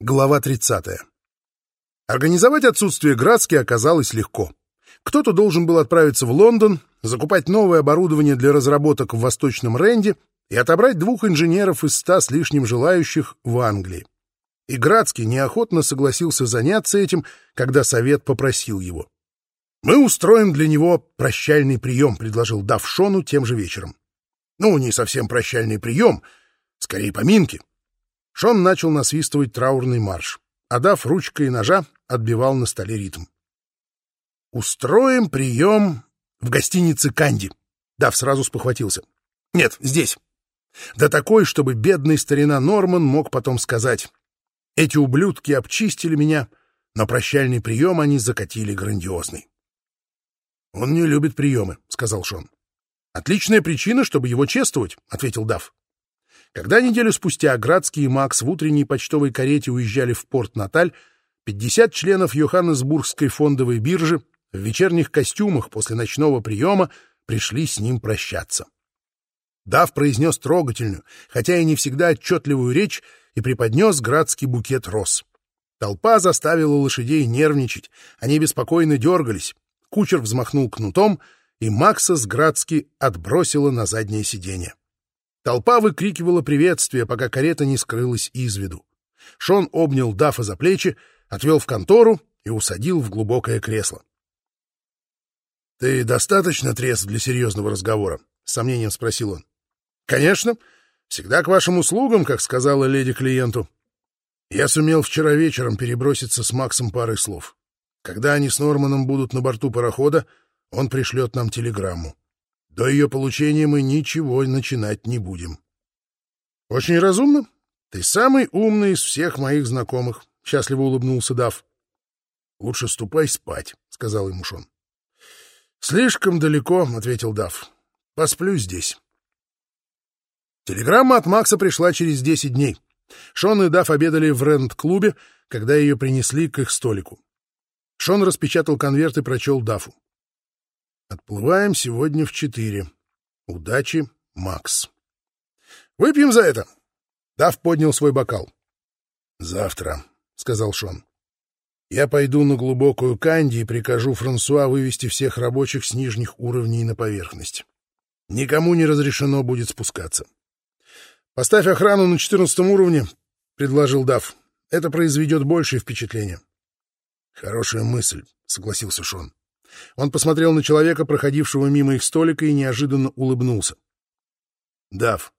Глава 30. Организовать отсутствие Градски оказалось легко. Кто-то должен был отправиться в Лондон, закупать новое оборудование для разработок в Восточном Ренде и отобрать двух инженеров из ста с лишним желающих в Англии. И Градский неохотно согласился заняться этим, когда совет попросил его. «Мы устроим для него прощальный прием», — предложил Дав Шону тем же вечером. «Ну, не совсем прощальный прием, скорее поминки». Шон начал насвистывать траурный марш, а Дав ручкой ножа отбивал на столе ритм. «Устроим прием в гостинице Канди». Дав сразу спохватился. «Нет, здесь. Да такой, чтобы бедный старина Норман мог потом сказать. Эти ублюдки обчистили меня, но прощальный прием они закатили грандиозный». «Он не любит приемы», — сказал Шон. «Отличная причина, чтобы его чествовать», — ответил Дав. Когда неделю спустя Градский и Макс в утренней почтовой карете уезжали в порт Наталь, 50 членов Йоханнесбургской фондовой биржи в вечерних костюмах после ночного приема пришли с ним прощаться. Дав произнес трогательную, хотя и не всегда отчетливую речь, и преподнес градский букет роз. Толпа заставила лошадей нервничать, они беспокойно дергались. Кучер взмахнул кнутом, и Макса с Градски отбросило на заднее сиденье. Толпа выкрикивала приветствие, пока карета не скрылась из виду. Шон обнял Дафа за плечи, отвел в контору и усадил в глубокое кресло. — Ты достаточно трезв для серьезного разговора? — с сомнением спросил он. — Конечно. Всегда к вашим услугам, как сказала леди клиенту. Я сумел вчера вечером переброситься с Максом парой слов. Когда они с Норманом будут на борту парохода, он пришлет нам телеграмму. До ее получения мы ничего начинать не будем. — Очень разумно. Ты самый умный из всех моих знакомых, — счастливо улыбнулся Дав. — Лучше ступай спать, — сказал ему Шон. — Слишком далеко, — ответил Дав. — Посплю здесь. Телеграмма от Макса пришла через десять дней. Шон и Дав обедали в рент-клубе, когда ее принесли к их столику. Шон распечатал конверт и прочел Дафу. Отплываем сегодня в четыре. Удачи, Макс. Выпьем за это. Дав поднял свой бокал. Завтра, сказал Шон. Я пойду на глубокую канди и прикажу Франсуа вывести всех рабочих с нижних уровней на поверхность. Никому не разрешено будет спускаться. Поставь охрану на четырнадцатом уровне, предложил Дав. Это произведет большее впечатление. Хорошая мысль, согласился Шон. Он посмотрел на человека, проходившего мимо их столика, и неожиданно улыбнулся. — Дав,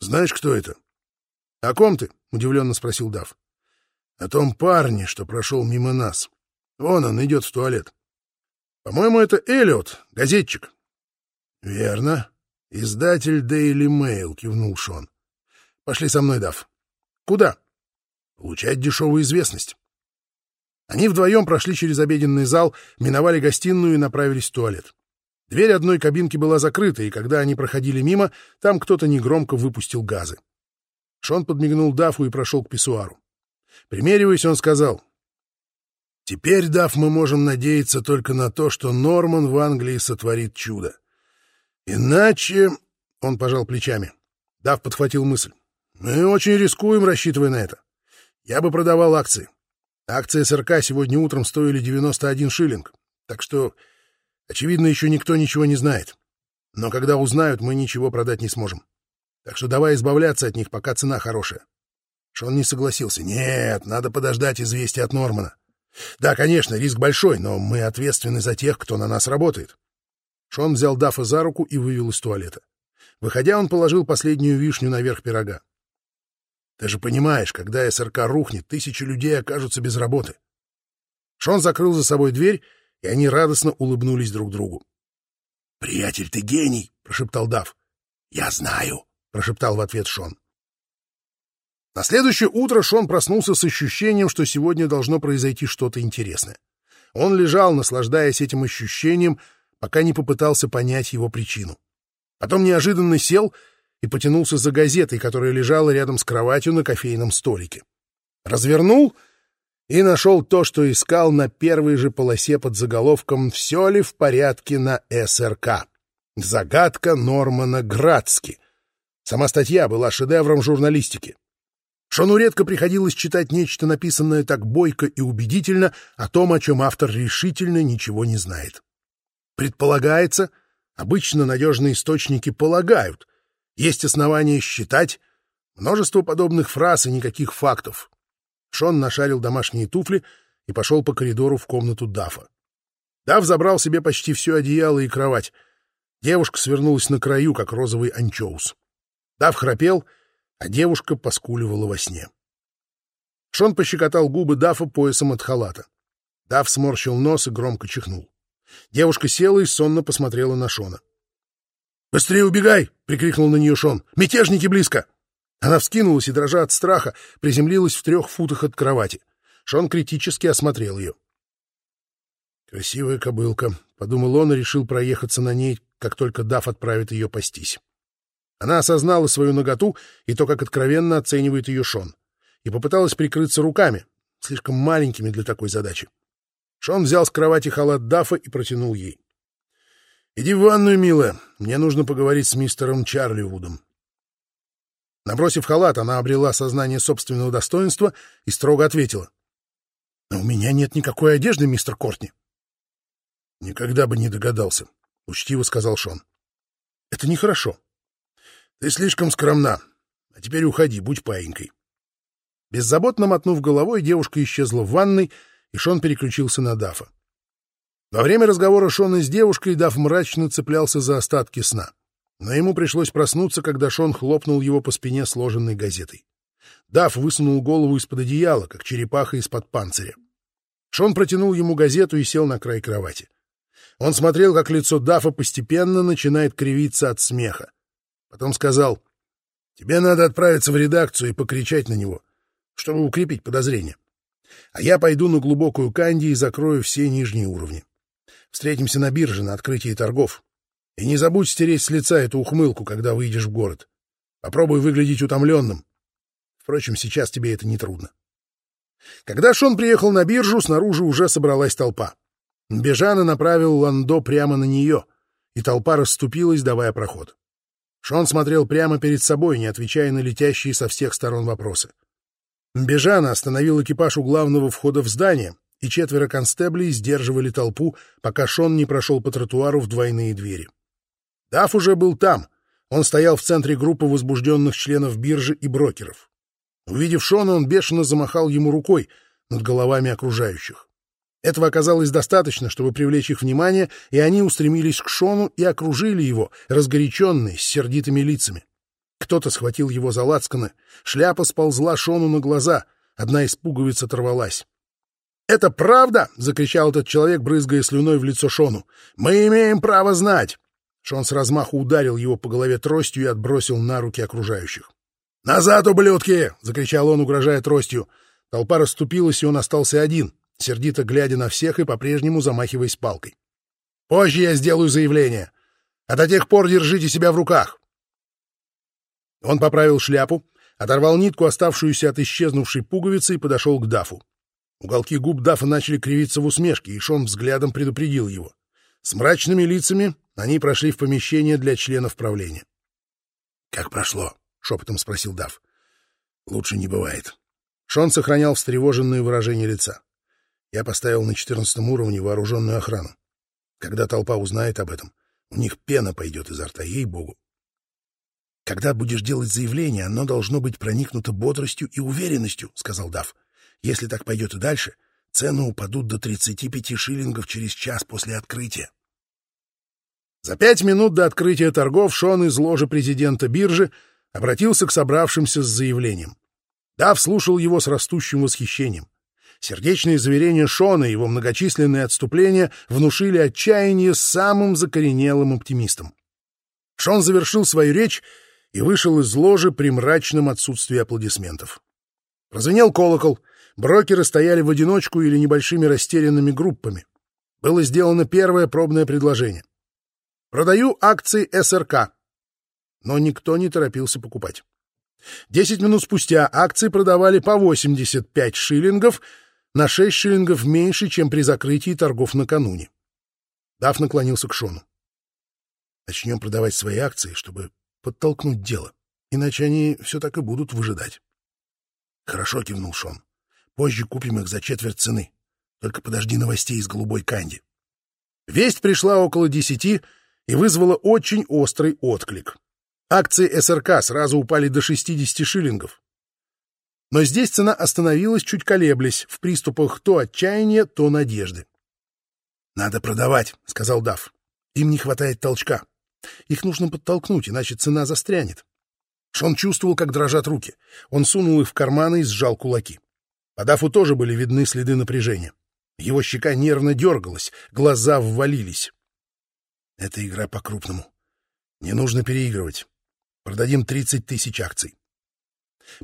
знаешь, кто это? — О ком ты? — удивленно спросил Дав. — О том парне, что прошел мимо нас. Вон он идет в туалет. — По-моему, это Эллиот, газетчик. — Верно. Издатель Daily Mail, — кивнул Шон. — Пошли со мной, Дав. — Куда? — Получать дешевую известность. Они вдвоем прошли через обеденный зал, миновали гостиную и направились в туалет. Дверь одной кабинки была закрыта, и когда они проходили мимо, там кто-то негромко выпустил газы. Шон подмигнул Дафу и прошел к писсуару. Примериваясь, он сказал, «Теперь, Даф, мы можем надеяться только на то, что Норман в Англии сотворит чудо. Иначе...» — он пожал плечами. Даф подхватил мысль. «Мы очень рискуем, рассчитывая на это. Я бы продавал акции. Акции СРК сегодня утром стоили 91 шиллинг, так что, очевидно, еще никто ничего не знает. Но когда узнают, мы ничего продать не сможем. Так что давай избавляться от них, пока цена хорошая. Шон не согласился. Нет, надо подождать известия от Нормана. Да, конечно, риск большой, но мы ответственны за тех, кто на нас работает. Шон взял Дафа за руку и вывел из туалета. Выходя, он положил последнюю вишню наверх пирога. Ты же понимаешь, когда СРК рухнет, тысячи людей окажутся без работы. Шон закрыл за собой дверь, и они радостно улыбнулись друг другу. — Приятель, ты гений! — прошептал Дав. — Я знаю! — прошептал в ответ Шон. На следующее утро Шон проснулся с ощущением, что сегодня должно произойти что-то интересное. Он лежал, наслаждаясь этим ощущением, пока не попытался понять его причину. Потом неожиданно сел и потянулся за газетой, которая лежала рядом с кроватью на кофейном столике. Развернул и нашел то, что искал на первой же полосе под заголовком «Все ли в порядке на СРК?» Загадка Нормана Градски. Сама статья была шедевром журналистики. Шону редко приходилось читать нечто, написанное так бойко и убедительно, о том, о чем автор решительно ничего не знает. Предполагается, обычно надежные источники полагают, есть основания считать, множество подобных фраз и никаких фактов. Шон нашарил домашние туфли и пошел по коридору в комнату Дафа. Дав забрал себе почти все одеяло и кровать. Девушка свернулась на краю, как розовый анчоус. Дав храпел, а девушка поскуливала во сне. Шон пощекотал губы Дафа поясом от халата. Дав сморщил нос и громко чихнул. Девушка села и сонно посмотрела на Шона. «Быстрее убегай!» — прикрикнул на нее Шон. «Мятежники близко!» Она вскинулась и, дрожа от страха, приземлилась в трех футах от кровати. Шон критически осмотрел ее. «Красивая кобылка», — подумал он и решил проехаться на ней, как только Даф отправит ее пастись. Она осознала свою наготу и то, как откровенно оценивает ее Шон, и попыталась прикрыться руками, слишком маленькими для такой задачи. Шон взял с кровати халат Дафа и протянул ей. «Иди в ванную, милая, мне нужно поговорить с мистером Чарли Вудом». Набросив халат, она обрела сознание собственного достоинства и строго ответила. «Но у меня нет никакой одежды, мистер Кортни». «Никогда бы не догадался», — учтиво сказал Шон. «Это нехорошо. Ты слишком скромна. А теперь уходи, будь паинькой». Беззаботно мотнув головой, девушка исчезла в ванной, и Шон переключился на Дафа. Во время разговора Шона с девушкой Даф мрачно цеплялся за остатки сна. Но ему пришлось проснуться, когда Шон хлопнул его по спине сложенной газетой. Даф высунул голову из-под одеяла, как черепаха из-под панциря. Шон протянул ему газету и сел на край кровати. Он смотрел, как лицо Дафа постепенно начинает кривиться от смеха. Потом сказал, «Тебе надо отправиться в редакцию и покричать на него, чтобы укрепить подозрения. А я пойду на глубокую канди и закрою все нижние уровни. Встретимся на бирже на открытии торгов. И не забудь стереть с лица эту ухмылку, когда выйдешь в город. Попробуй выглядеть утомленным. Впрочем, сейчас тебе это не трудно. Когда Шон приехал на биржу, снаружи уже собралась толпа. Бежана направил Ландо прямо на нее, и толпа расступилась, давая проход. Шон смотрел прямо перед собой, не отвечая на летящие со всех сторон вопросы. Бежана остановил экипаж у главного входа в здание, и четверо констеблей сдерживали толпу, пока Шон не прошел по тротуару в двойные двери. Даф уже был там. Он стоял в центре группы возбужденных членов биржи и брокеров. Увидев Шона, он бешено замахал ему рукой над головами окружающих. Этого оказалось достаточно, чтобы привлечь их внимание, и они устремились к Шону и окружили его, разгоряченные, с сердитыми лицами. Кто-то схватил его за лацканы, шляпа сползла Шону на глаза, одна из пуговиц оторвалась. «Это правда?» — закричал этот человек, брызгая слюной в лицо Шону. «Мы имеем право знать!» Шон с размаху ударил его по голове тростью и отбросил на руки окружающих. «Назад, ублюдки!» — закричал он, угрожая тростью. Толпа расступилась, и он остался один, сердито глядя на всех и по-прежнему замахиваясь палкой. «Позже я сделаю заявление. А до тех пор держите себя в руках!» Он поправил шляпу, оторвал нитку, оставшуюся от исчезнувшей пуговицы, и подошел к Дафу. Уголки губ Дафа начали кривиться в усмешке, и Шон взглядом предупредил его. С мрачными лицами они прошли в помещение для членов правления. «Как прошло?» — шепотом спросил Дав. «Лучше не бывает». Шон сохранял встревоженное выражение лица. Я поставил на четырнадцатом уровне вооруженную охрану. Когда толпа узнает об этом, у них пена пойдет изо рта, ей-богу. «Когда будешь делать заявление, оно должно быть проникнуто бодростью и уверенностью», — сказал Дав. «Если так пойдет и дальше, цены упадут до 35 шиллингов через час после открытия». За пять минут до открытия торгов Шон из ложи президента биржи обратился к собравшимся с заявлением. Дав слушал его с растущим восхищением. Сердечные заверения Шона и его многочисленные отступления внушили отчаяние самым закоренелым оптимистам. Шон завершил свою речь и вышел из ложи при мрачном отсутствии аплодисментов. Прозвенел колокол, брокеры стояли в одиночку или небольшими растерянными группами. Было сделано первое пробное предложение. Продаю акции СРК. Но никто не торопился покупать. Десять минут спустя акции продавали по 85 шиллингов, на 6 шиллингов меньше, чем при закрытии торгов накануне. Даф наклонился к Шону. Начнем продавать свои акции, чтобы подтолкнуть дело, иначе они все так и будут выжидать. Хорошо, кивнул Шон. Позже купим их за четверть цены. Только подожди новостей из голубой канди. Весть пришла около десяти и вызвала очень острый отклик. Акции СРК сразу упали до 60 шиллингов. Но здесь цена остановилась, чуть колеблясь, в приступах то отчаяния, то надежды. «Надо продавать», — сказал Дав. «Им не хватает толчка. Их нужно подтолкнуть, иначе цена застрянет». Шон чувствовал, как дрожат руки. Он сунул их в карманы и сжал кулаки. По Дафу тоже были видны следы напряжения. Его щека нервно дергалась, глаза ввалились. «Это игра по-крупному. Не нужно переигрывать. Продадим 30 тысяч акций».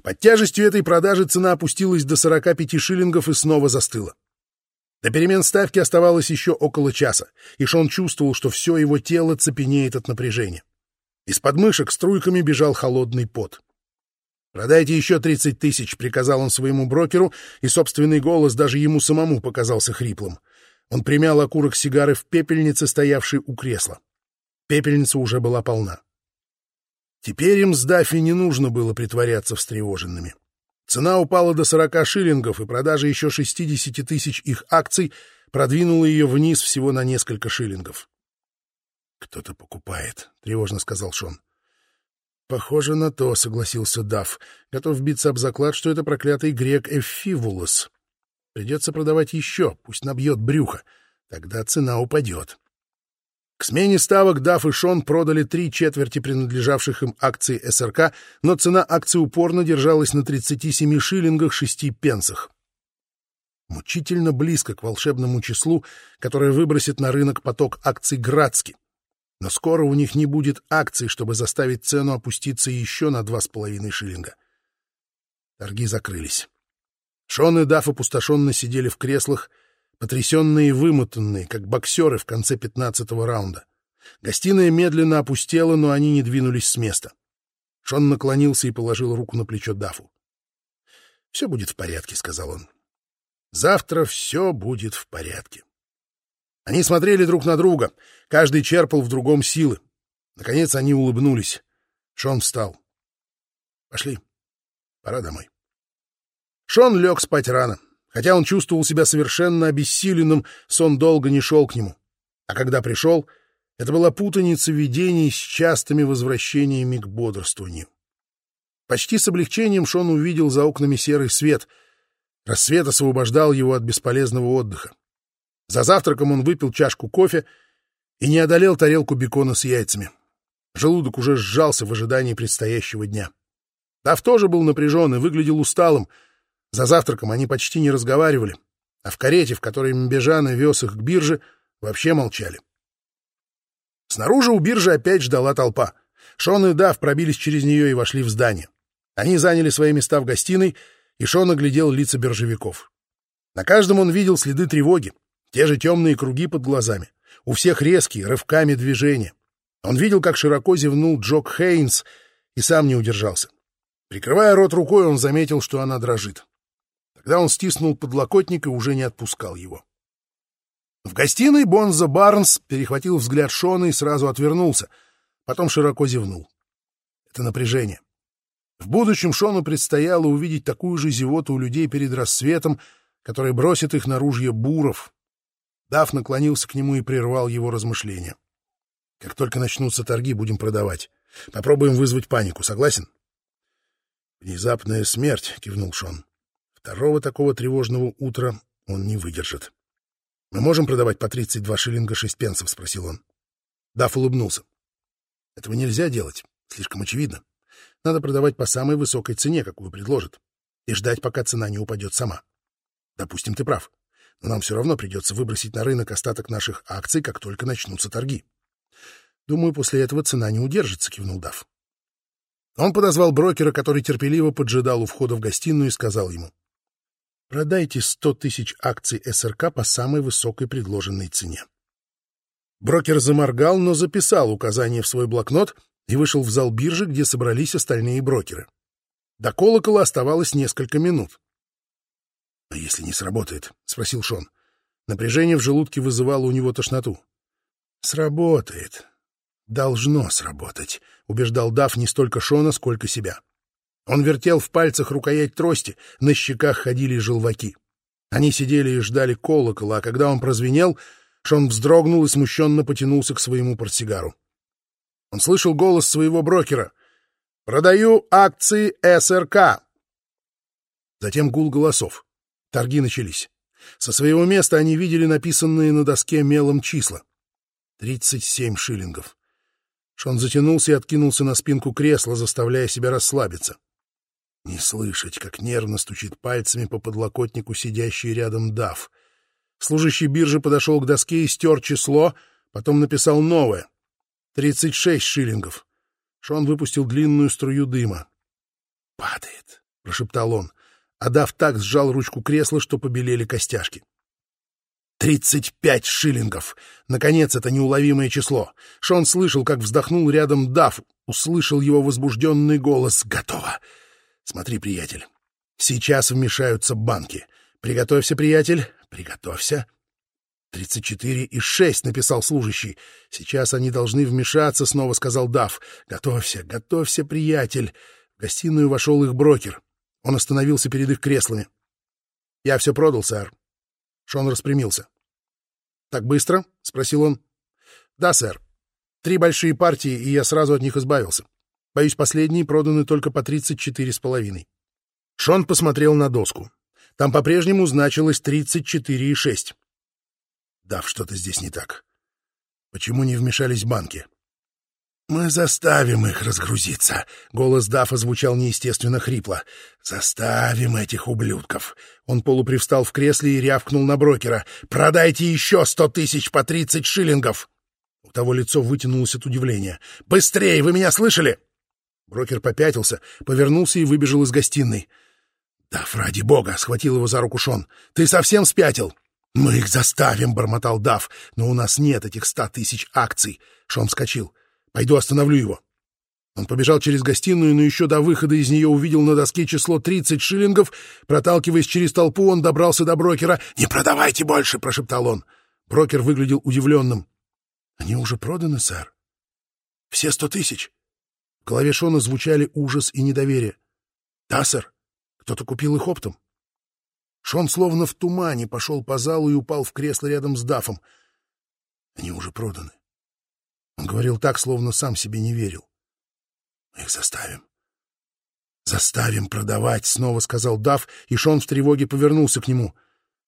Под тяжестью этой продажи цена опустилась до 45 шиллингов и снова застыла. До перемен ставки оставалось еще около часа, и Шон чувствовал, что все его тело цепенеет от напряжения. Из подмышек струйками бежал холодный пот. «Продайте еще тридцать тысяч», — приказал он своему брокеру, и собственный голос даже ему самому показался хриплым. Он примял окурок сигары в пепельнице, стоявшей у кресла. Пепельница уже была полна. Теперь им с Даффи не нужно было притворяться встревоженными. Цена упала до 40 шиллингов, и продажа еще 60 тысяч их акций продвинула ее вниз всего на несколько шиллингов. «Кто-то покупает», — тревожно сказал Шон. «Похоже на то», — согласился Дафф, готов биться об заклад, что это проклятый грек Эфивулос. «Придется продавать еще, пусть набьет брюхо, тогда цена упадет». К смене ставок Дафф и Шон продали три четверти принадлежавших им акций СРК, но цена акций упорно держалась на 37 шиллингах 6 пенсах. Мучительно близко к волшебному числу, которое выбросит на рынок поток акций Градски. Но скоро у них не будет акций, чтобы заставить цену опуститься еще на два с половиной шиллинга. Торги закрылись. Шон и Дафф опустошенно сидели в креслах, потрясенные и вымотанные, как боксеры в конце пятнадцатого раунда. Гостиная медленно опустела, но они не двинулись с места. Шон наклонился и положил руку на плечо Дафу. «Все будет в порядке», — сказал он. «Завтра все будет в порядке». Они смотрели друг на друга, каждый черпал в другом силы. Наконец они улыбнулись. Шон встал. «Пошли. Пора домой». Шон лег спать рано. Хотя он чувствовал себя совершенно обессиленным, сон долго не шел к нему. А когда пришел, это была путаница видений с частыми возвращениями к бодрствованию. Почти с облегчением Шон увидел за окнами серый свет. Рассвет освобождал его от бесполезного отдыха. За завтраком он выпил чашку кофе и не одолел тарелку бекона с яйцами. Желудок уже сжался в ожидании предстоящего дня. Дав тоже был напряжен и выглядел усталым — за завтраком они почти не разговаривали, а в карете, в которой Мбежана вез их к бирже, вообще молчали. Снаружи у биржи опять ждала толпа. Шон и Дав пробились через нее и вошли в здание. Они заняли свои места в гостиной, и Шон оглядел лица биржевиков. На каждом он видел следы тревоги, те же темные круги под глазами. У всех резкие, рывками движения. Он видел, как широко зевнул Джок Хейнс, и сам не удержался. Прикрывая рот рукой, он заметил, что она дрожит. Тогда он стиснул подлокотник и уже не отпускал его. В гостиной Бонза Барнс перехватил взгляд Шона и сразу отвернулся, потом широко зевнул. Это напряжение. В будущем Шону предстояло увидеть такую же зевоту у людей перед рассветом, который бросит их на ружье буров. Дав наклонился к нему и прервал его размышления. «Как только начнутся торги, будем продавать. Попробуем вызвать панику. Согласен?» «Внезапная смерть», — кивнул Шон. Второго такого тревожного утра он не выдержит. — Мы можем продавать по 32 шиллинга 6 пенсов? — спросил он. Дафф улыбнулся. — Этого нельзя делать. Слишком очевидно. Надо продавать по самой высокой цене, какую предложат, и ждать, пока цена не упадет сама. Допустим, ты прав. Но нам все равно придется выбросить на рынок остаток наших акций, как только начнутся торги. Думаю, после этого цена не удержится, — кивнул Дафф. Он подозвал брокера, который терпеливо поджидал у входа в гостиную, и сказал ему. Продайте 100 тысяч акций СРК по самой высокой предложенной цене. Брокер заморгал, но записал указание в свой блокнот и вышел в зал биржи, где собрались остальные брокеры. До колокола оставалось несколько минут. — А если не сработает? — спросил Шон. Напряжение в желудке вызывало у него тошноту. — Сработает. Должно сработать, — убеждал Даф не столько Шона, сколько себя. Он вертел в пальцах рукоять трости, на щеках ходили желваки. Они сидели и ждали колокола, а когда он прозвенел, Шон вздрогнул и смущенно потянулся к своему портсигару. Он слышал голос своего брокера. «Продаю акции СРК!» Затем гул голосов. Торги начались. Со своего места они видели написанные на доске мелом числа. Тридцать семь шиллингов. Шон затянулся и откинулся на спинку кресла, заставляя себя расслабиться. Не слышать, как нервно стучит пальцами по подлокотнику сидящий рядом Дав. Служащий биржи подошел к доске и стер число, потом написал новое. Тридцать шесть шиллингов. Шон выпустил длинную струю дыма. «Падает», — прошептал он, а Дав так сжал ручку кресла, что побелели костяшки. Тридцать пять шиллингов! Наконец, это неуловимое число. Шон слышал, как вздохнул рядом Дав, услышал его возбужденный голос. «Готово! Смотри, приятель, сейчас вмешаются банки. Приготовься, приятель, приготовься. «Тридцать четыре и шесть», — написал служащий. «Сейчас они должны вмешаться», — снова сказал Дав. «Готовься, готовься, приятель». В гостиную вошел их брокер. Он остановился перед их креслами. «Я все продал, сэр». Шон распрямился. «Так быстро?» — спросил он. «Да, сэр. Три большие партии, и я сразу от них избавился. Боюсь, последние проданы только по тридцать четыре с половиной». Шон посмотрел на доску. Там по-прежнему значилось тридцать четыре и шесть. Дав, что-то здесь не так. Почему не вмешались банки? «Мы заставим их разгрузиться!» — голос Дафа звучал неестественно хрипло. «Заставим этих ублюдков!» Он полупривстал в кресле и рявкнул на брокера. «Продайте еще сто тысяч по тридцать шиллингов!» У того лицо вытянулось от удивления. «Быстрее! Вы меня слышали?» Брокер попятился, повернулся и выбежал из гостиной. «Даф, ради бога!» — схватил его за руку Шон. «Ты совсем спятил?» «Мы их заставим», — бормотал Дав, — «но у нас нет этих ста тысяч акций». Шон вскочил. «Пойду остановлю его». Он побежал через гостиную, но еще до выхода из нее увидел на доске число 30 шиллингов. Проталкиваясь через толпу, он добрался до брокера. «Не продавайте больше!» — прошептал он. Брокер выглядел удивленным. «Они уже проданы, сэр?» «Все сто тысяч?» В голове Шона звучали ужас и недоверие. «Да, сэр. Кто-то купил их оптом». Шон словно в тумане пошел по залу и упал в кресло рядом с Дафом. Они уже проданы. Он говорил так, словно сам себе не верил. Мы их заставим. «Заставим продавать», — снова сказал Даф, и Шон в тревоге повернулся к нему.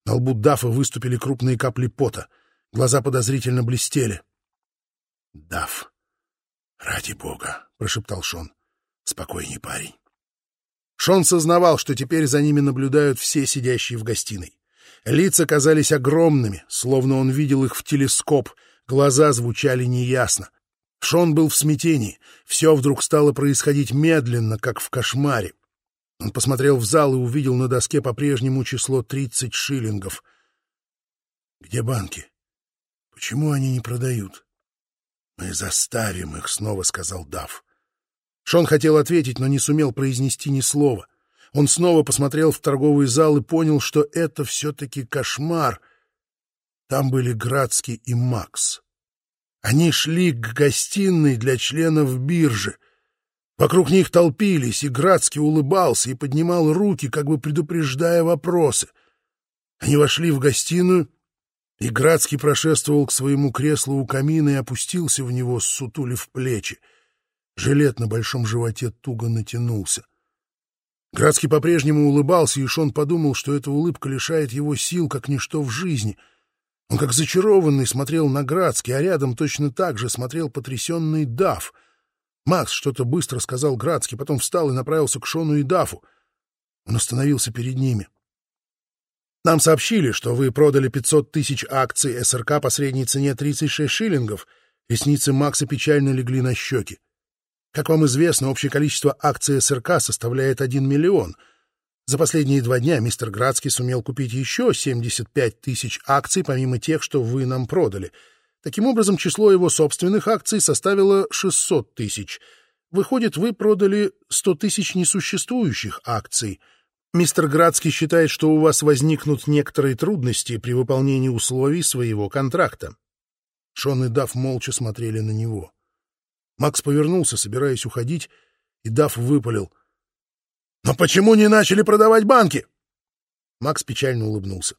На лбу Дафа выступили крупные капли пота. Глаза подозрительно блестели. «Даф, ради бога», — прошептал Шон. «Спокойней, парень». Шон сознавал, что теперь за ними наблюдают все сидящие в гостиной. Лица казались огромными, словно он видел их в телескоп, глаза звучали неясно. Шон был в смятении, все вдруг стало происходить медленно, как в кошмаре. Он посмотрел в зал и увидел на доске по-прежнему число 30 шиллингов. Где банки? Почему они не продают? Мы заставим их, снова сказал Дав. Шон хотел ответить, но не сумел произнести ни слова. Он снова посмотрел в торговый зал и понял, что это все-таки кошмар. Там были Градский и Макс. Они шли к гостиной для членов биржи. Вокруг них толпились, и Градский улыбался и поднимал руки, как бы предупреждая вопросы. Они вошли в гостиную, и Градский прошествовал к своему креслу у камина и опустился в него, сутулив плечи. Жилет на большом животе туго натянулся. Градский по-прежнему улыбался, и Шон подумал, что эта улыбка лишает его сил, как ничто в жизни. Он как зачарованный смотрел на Градский, а рядом точно так же смотрел потрясенный Даф. Макс что-то быстро сказал Градский, потом встал и направился к Шону и Дафу. Он остановился перед ними. «Нам сообщили, что вы продали 500 тысяч акций СРК по средней цене 36 шиллингов». Ресницы Макса печально легли на щеки. Как вам известно, общее количество акций СРК составляет 1 миллион. За последние два дня мистер Градский сумел купить еще 75 тысяч акций, помимо тех, что вы нам продали. Таким образом, число его собственных акций составило 600 тысяч. Выходит, вы продали 100 тысяч несуществующих акций. Мистер Градский считает, что у вас возникнут некоторые трудности при выполнении условий своего контракта. Шон и Дав молча смотрели на него. Макс повернулся, собираясь уходить, и Даф выпалил. Но почему не начали продавать банки? Макс печально улыбнулся.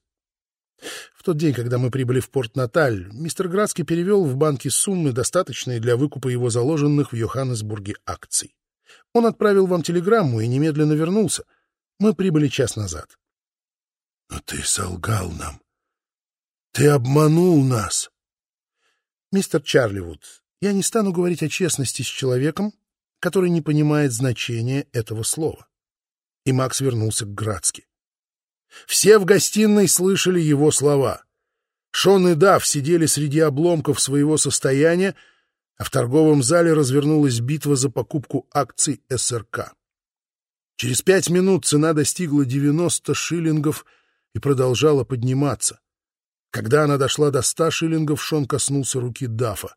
В тот день, когда мы прибыли в порт Наталь, мистер Градский перевел в банки суммы, достаточные для выкупа его заложенных в Йоханнесбурге акций. Он отправил вам телеграмму и немедленно вернулся. Мы прибыли час назад. — Но ты солгал нам. Ты обманул нас. — Мистер Чарливуд, я не стану говорить о честности с человеком, который не понимает значения этого слова. И Макс вернулся к Градски. Все в гостиной слышали его слова. Шон и Дав сидели среди обломков своего состояния, а в торговом зале развернулась битва за покупку акций СРК. Через пять минут цена достигла 90 шиллингов и продолжала подниматься. Когда она дошла до 100 шиллингов, Шон коснулся руки Дафа.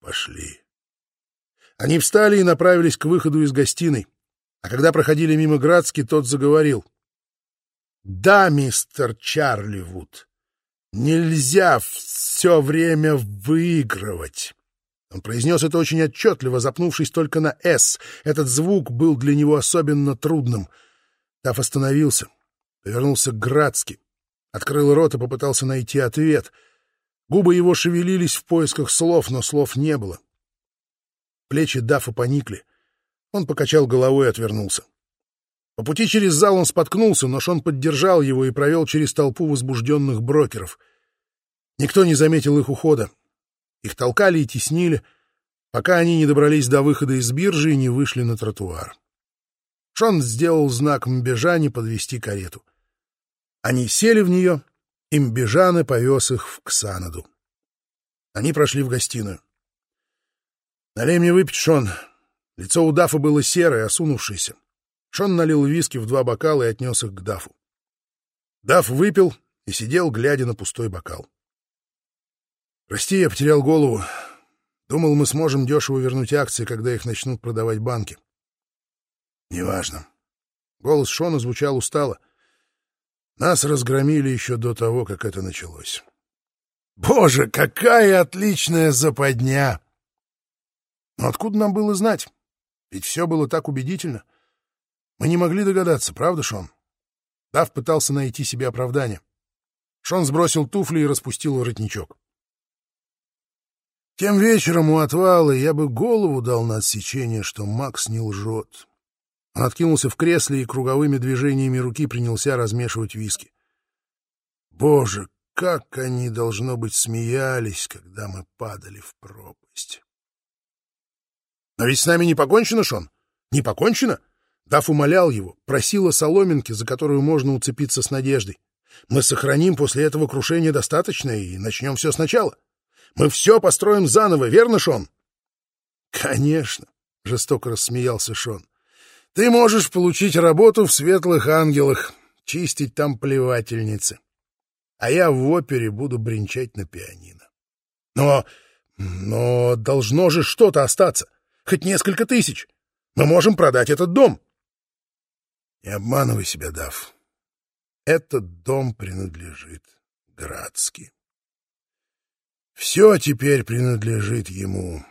«Пошли». Они встали и направились к выходу из гостиной. А когда проходили мимо Градски, тот заговорил. «Да, мистер Чарливуд, нельзя все время выигрывать». Он произнес это очень отчетливо, запнувшись только на «С». Этот звук был для него особенно трудным. Таф остановился, повернулся к Градски, открыл рот и попытался найти ответ. Губы его шевелились в поисках слов, но слов не было. Плечи Дафа поникли. Он покачал головой и отвернулся. По пути через зал он споткнулся, но Шон поддержал его и провел через толпу возбужденных брокеров. Никто не заметил их ухода. Их толкали и теснили, пока они не добрались до выхода из биржи и не вышли на тротуар. Шон сделал знак Мбежане подвести карету. Они сели в нее, и Мбежаны повез их в Ксанаду. Они прошли в гостиную. «Налей мне выпить, Шон». Лицо у Дафа было серое, осунувшееся. Шон налил виски в два бокала и отнес их к Дафу. Даф выпил и сидел, глядя на пустой бокал. «Прости, я потерял голову. Думал, мы сможем дешево вернуть акции, когда их начнут продавать банки». «Неважно». Голос Шона звучал устало. «Нас разгромили еще до того, как это началось». «Боже, какая отличная западня!» Но откуда нам было знать? Ведь все было так убедительно. Мы не могли догадаться, правда, Шон? Дав пытался найти себе оправдание. Шон сбросил туфли и распустил воротничок. Тем вечером у отвала я бы голову дал на отсечение, что Макс не лжет. Он откинулся в кресле и круговыми движениями руки принялся размешивать виски. Боже, как они, должно быть, смеялись, когда мы падали в пропасть. Но ведь с нами не покончено, Шон. Не покончено? Даф умолял его, просил о соломинке, за которую можно уцепиться с надеждой. Мы сохраним после этого крушения достаточно и начнем все сначала. Мы все построим заново, верно, Шон? Конечно, жестоко рассмеялся Шон. Ты можешь получить работу в светлых ангелах, чистить там плевательницы. А я в опере буду бренчать на пианино. Но... но должно же что-то остаться хоть несколько тысяч. Мы можем продать этот дом. Не обманывай себя, Дав. Этот дом принадлежит Градски. Все теперь принадлежит ему.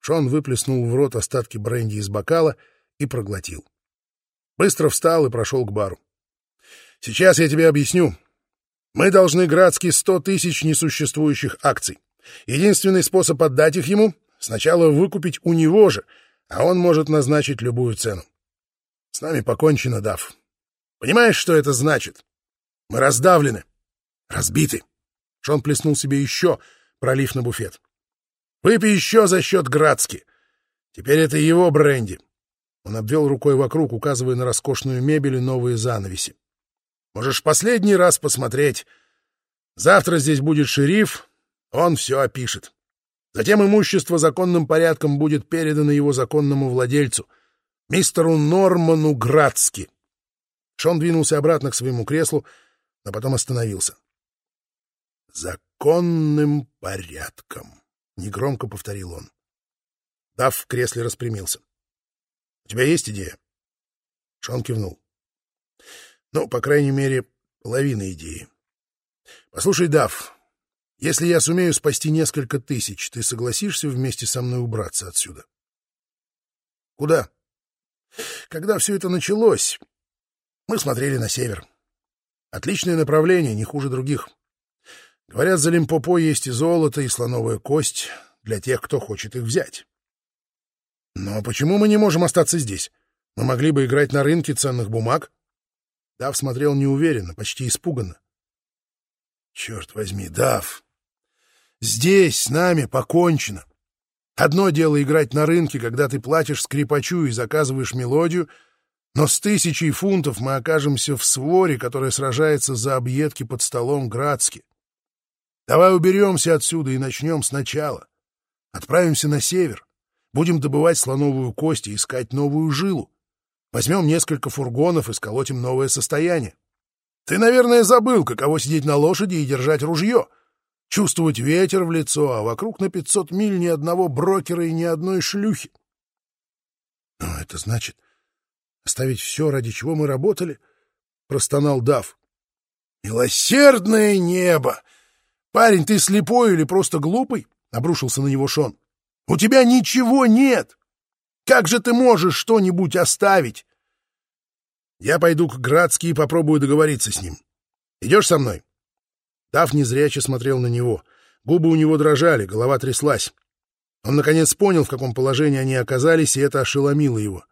Шон выплеснул в рот остатки бренди из бокала и проглотил. Быстро встал и прошел к бару. Сейчас я тебе объясню. Мы должны Градски сто тысяч несуществующих акций. Единственный способ отдать их ему Сначала выкупить у него же, а он может назначить любую цену. С нами покончено, Дав. Понимаешь, что это значит? Мы раздавлены, разбиты. Шон плеснул себе еще, пролив на буфет. Выпей еще за счет Градски. Теперь это его бренди. Он обвел рукой вокруг, указывая на роскошную мебель и новые занавеси. Можешь последний раз посмотреть. Завтра здесь будет шериф, он все опишет. Затем имущество законным порядком будет передано его законному владельцу, мистеру Норману Градски. Шон двинулся обратно к своему креслу, но потом остановился. «Законным порядком», — негромко повторил он. Дав в кресле распрямился. «У тебя есть идея?» Шон кивнул. «Ну, по крайней мере, половина идеи. Послушай, Дав, если я сумею спасти несколько тысяч, ты согласишься вместе со мной убраться отсюда? Куда? Когда все это началось, мы смотрели на север. Отличное направление, не хуже других. Говорят, за Лимпопо есть и золото, и слоновая кость для тех, кто хочет их взять. Но почему мы не можем остаться здесь? Мы могли бы играть на рынке ценных бумаг. Дав смотрел неуверенно, почти испуганно. Черт возьми, Дав, здесь с нами покончено. Одно дело играть на рынке, когда ты платишь скрипачу и заказываешь мелодию, но с тысячей фунтов мы окажемся в своре, которая сражается за объедки под столом Градски. Давай уберемся отсюда и начнем сначала. Отправимся на север. Будем добывать слоновую кость и искать новую жилу. Возьмем несколько фургонов и сколотим новое состояние. Ты, наверное, забыл, каково сидеть на лошади и держать ружье чувствовать ветер в лицо, а вокруг на пятьсот миль ни одного брокера и ни одной шлюхи. Но это значит оставить все, ради чего мы работали? Простонал Дав. Милосердное небо! Парень, ты слепой или просто глупый? Обрушился на него Шон. У тебя ничего нет! Как же ты можешь что-нибудь оставить? Я пойду к Градски и попробую договориться с ним. Идешь со мной? Тав незряче смотрел на него. Губы у него дрожали, голова тряслась. Он, наконец, понял, в каком положении они оказались, и это ошеломило его.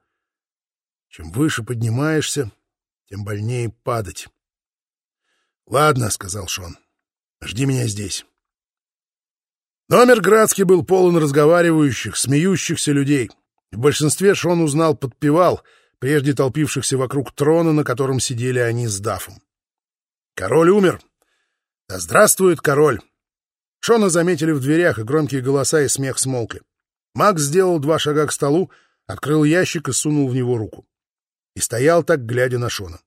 Чем выше поднимаешься, тем больнее падать. — Ладно, — сказал Шон, — жди меня здесь. Номер Градский был полон разговаривающих, смеющихся людей. В большинстве Шон узнал подпевал, прежде толпившихся вокруг трона, на котором сидели они с Дафом. Король умер, да здравствует король! Шона заметили в дверях, и громкие голоса и смех смолкли. Макс сделал два шага к столу, открыл ящик и сунул в него руку. И стоял так, глядя на Шона.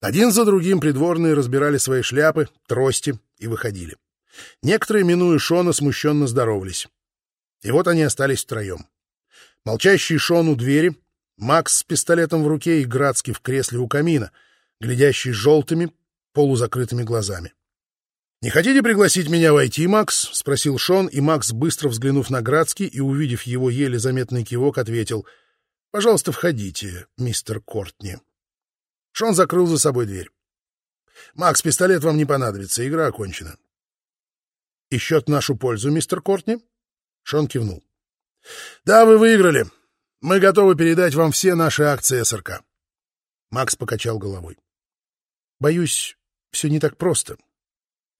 Один за другим придворные разбирали свои шляпы, трости и выходили. Некоторые, минуя Шона, смущенно здоровались. И вот они остались втроем. Молчащий Шон у двери, Макс с пистолетом в руке и Градский в кресле у камина, глядящий желтыми, полузакрытыми глазами. «Не хотите пригласить меня войти, Макс?» — спросил Шон, и Макс, быстро взглянув на Градский и увидев его еле заметный кивок, ответил «Пожалуйста, входите, мистер Кортни». Шон закрыл за собой дверь. «Макс, пистолет вам не понадобится, игра окончена». «И счет нашу пользу, мистер Кортни?» Шон кивнул. «Да, вы выиграли. Мы готовы передать вам все наши акции СРК». Макс покачал головой. «Боюсь, все не так просто.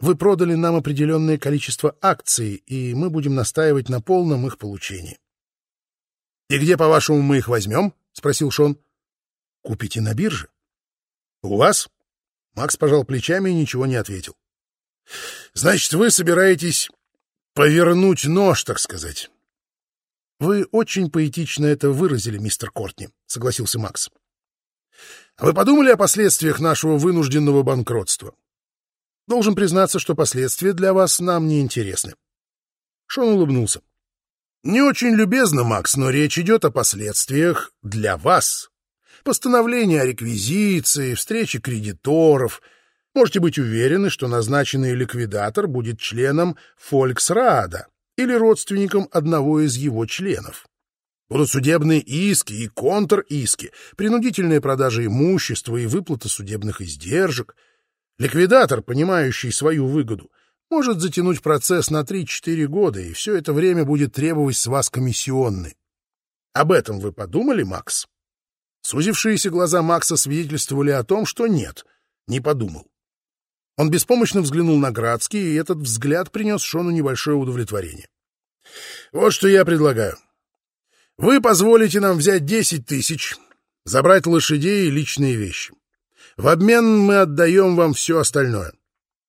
Вы продали нам определенное количество акций, и мы будем настаивать на полном их получении. — И где, по-вашему, мы их возьмем? — спросил Шон. — Купите на бирже. — У вас? Макс пожал плечами и ничего не ответил. — Значит, вы собираетесь повернуть нож, так сказать. — Вы очень поэтично это выразили, мистер Кортни, — согласился Макс. А вы подумали о последствиях нашего вынужденного банкротства? Должен признаться, что последствия для вас нам не интересны. Шон улыбнулся. Не очень любезно, Макс, но речь идет о последствиях для вас. Постановление о реквизиции, встрече кредиторов. Можете быть уверены, что назначенный ликвидатор будет членом Фольксрада или родственником одного из его членов. Будут судебные иски и контр-иски, принудительная продажа имущества и выплата судебных издержек. Ликвидатор, понимающий свою выгоду, может затянуть процесс на 3-4 года, и все это время будет требовать с вас комиссионный. Об этом вы подумали, Макс? Сузившиеся глаза Макса свидетельствовали о том, что нет, не подумал. Он беспомощно взглянул на Градский, и этот взгляд принес Шону небольшое удовлетворение. «Вот что я предлагаю. Вы позволите нам взять десять тысяч, забрать лошадей и личные вещи. В обмен мы отдаем вам все остальное.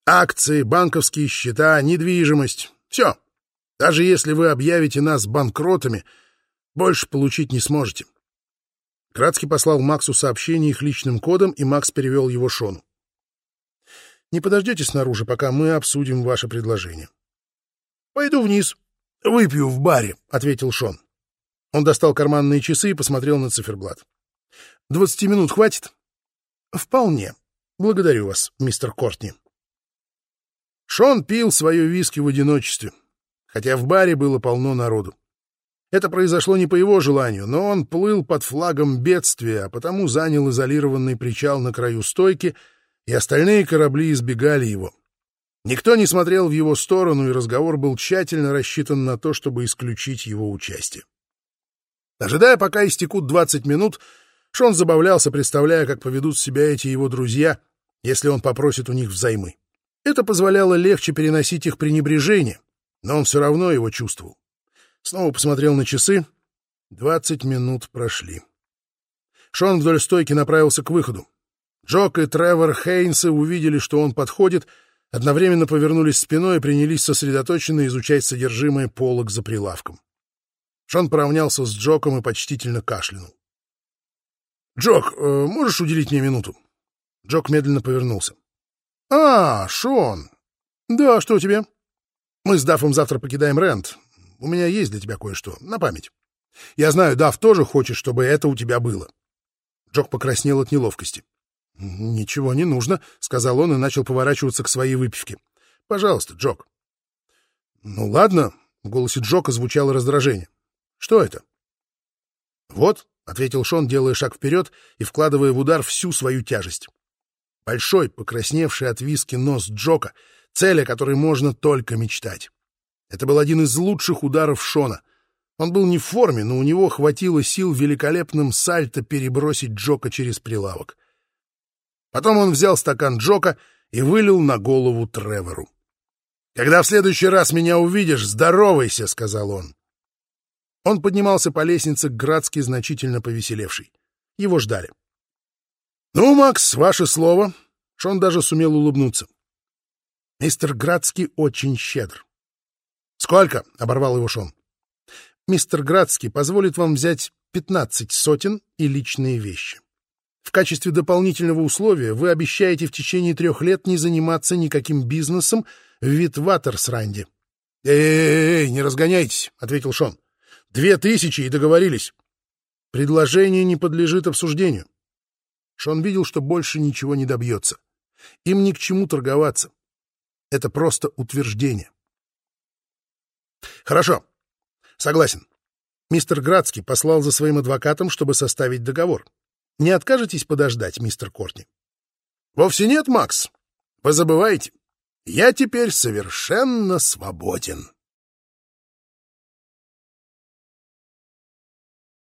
Акции, банковские счета, недвижимость. Все. Даже если вы объявите нас банкротами, больше получить не сможете. Кратский послал Максу сообщение их личным кодом, и Макс перевел его Шону. «Не подождете снаружи, пока мы обсудим ваше предложение». «Пойду вниз. Выпью в баре», — ответил Шон. Он достал карманные часы и посмотрел на циферблат. «Двадцати минут хватит?» «Вполне. Благодарю вас, мистер Кортни». Шон пил свое виски в одиночестве, хотя в баре было полно народу. Это произошло не по его желанию, но он плыл под флагом бедствия, а потому занял изолированный причал на краю стойки, и остальные корабли избегали его. Никто не смотрел в его сторону, и разговор был тщательно рассчитан на то, чтобы исключить его участие. Ожидая, пока истекут 20 минут, Шон забавлялся, представляя, как поведут себя эти его друзья, если он попросит у них взаймы. Это позволяло легче переносить их пренебрежение, но он все равно его чувствовал. Снова посмотрел на часы. Двадцать минут прошли. Шон вдоль стойки направился к выходу. Джок и Тревор Хейнсы увидели, что он подходит, одновременно повернулись спиной и принялись сосредоточенно изучать содержимое полок за прилавком. Шон поравнялся с Джоком и почтительно кашлянул. «Джок, э, можешь уделить мне минуту?» Джок медленно повернулся. «А, Шон! Да, что тебе?» «Мы с Дафом завтра покидаем Рент. У меня есть для тебя кое-что, на память. Я знаю, Даф тоже хочет, чтобы это у тебя было». Джок покраснел от неловкости. «Ничего не нужно», — сказал он и начал поворачиваться к своей выпивке. «Пожалуйста, Джок». «Ну ладно», — в голосе Джока звучало раздражение. «Что это?» «Вот», — ответил Шон, делая шаг вперед и вкладывая в удар всю свою тяжесть. Большой, покрасневший от виски нос Джока, цель, о которой можно только мечтать. Это был один из лучших ударов Шона. Он был не в форме, но у него хватило сил великолепным сальто перебросить Джока через прилавок. Потом он взял стакан Джока и вылил на голову Тревору. «Когда в следующий раз меня увидишь, здоровайся», — сказал он. Он поднимался по лестнице к Градски, значительно повеселевший. Его ждали. «Ну, Макс, ваше слово». Шон даже сумел улыбнуться. «Мистер Градский очень щедр». «Сколько?» — оборвал его Шон. «Мистер Градский позволит вам взять пятнадцать сотен и личные вещи. В качестве дополнительного условия вы обещаете в течение трех лет не заниматься никаким бизнесом в Витватерсранде». «Эй, эй, не разгоняйтесь», — ответил Шон. Две тысячи и договорились. Предложение не подлежит обсуждению. Шон видел, что больше ничего не добьется. Им ни к чему торговаться. Это просто утверждение. Хорошо. Согласен. Мистер Градский послал за своим адвокатом, чтобы составить договор. Не откажетесь подождать, мистер Кортни? Вовсе нет, Макс. Вы забываете. Я теперь совершенно свободен.